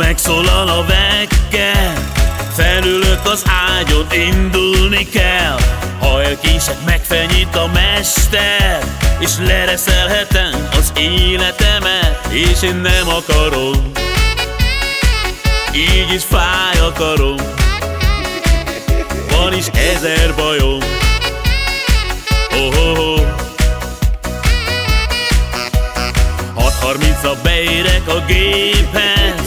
Megszólal a vekker Felülök az ágyon, indulni kell. Ha elkések, megfenyít a mester És lereszelhetem az életemet És én nem akarom. Így is fáj akarom Van is ezer bajom. Oh, oh, oh. 6.30-a beérek a géphez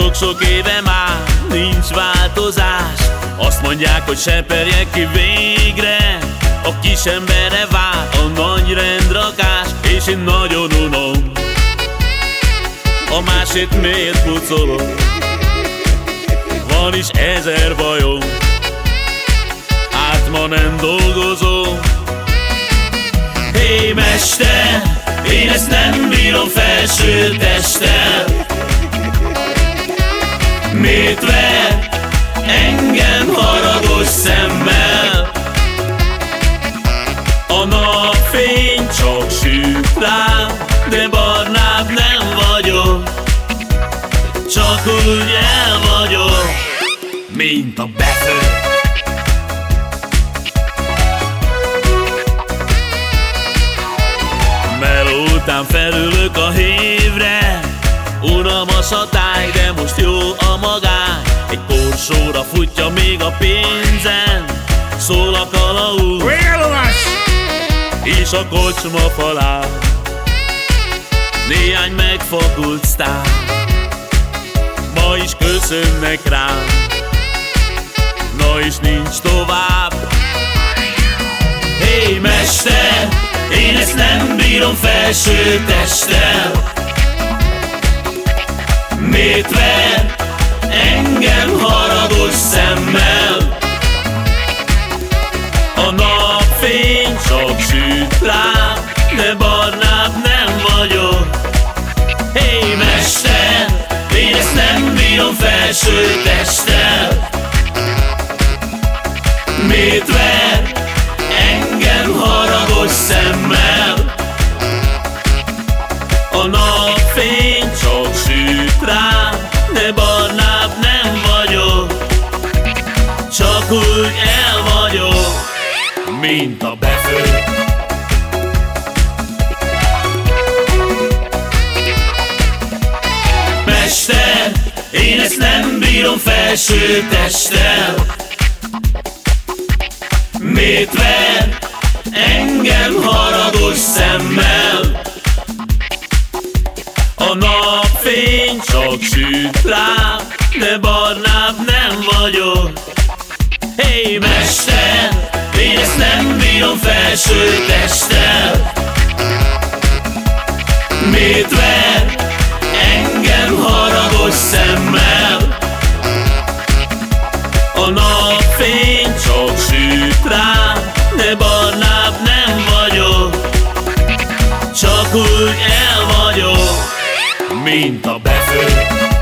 Sok-sok éve már nincs változás. Azt mondják, hogy seperjek ki végre A kis emberre vár a nagy rendrakás És én nagyon unom. A másét miért pucolom Van is ezer bajom. Hát ma nem dolgozom. Hé hey, mester, én ezt nem bírom felső testtel Miért ver engem haragos szemmel? A napfény csak süt rám, de barnább nem vagyok Csak úgy el vagyok, mint a befő Meló után felülök a hévre Unalmas a táj, de most jó a magány. Egy porsóra futja még a pénzen. Szól a kalauz. És a kocsma falán Néhány megfakult sztár. Ma is köszönnek rám. Na és nincs tovább. Hé hey, mester, én ezt nem bírom felső testtel Ver engem haragos szemmel? A napfény csak süt rám, de barnább nem vagyok Hé hey, mester, én ezt nem bírom felső testtel Csak úgy el vagyok, mint a befő. Mester, én ezt nem bírom felső testtel. Miért engem haragos szemmel? A napfény csak süt rám, de barnább nem vagyok hey, mester, én ezt nem bírom felső testtel. Miért ver engem haragos szemmel? A napfény csak süt rám, de barnább nem vagyok. Csak úgy el vagyok mint a befő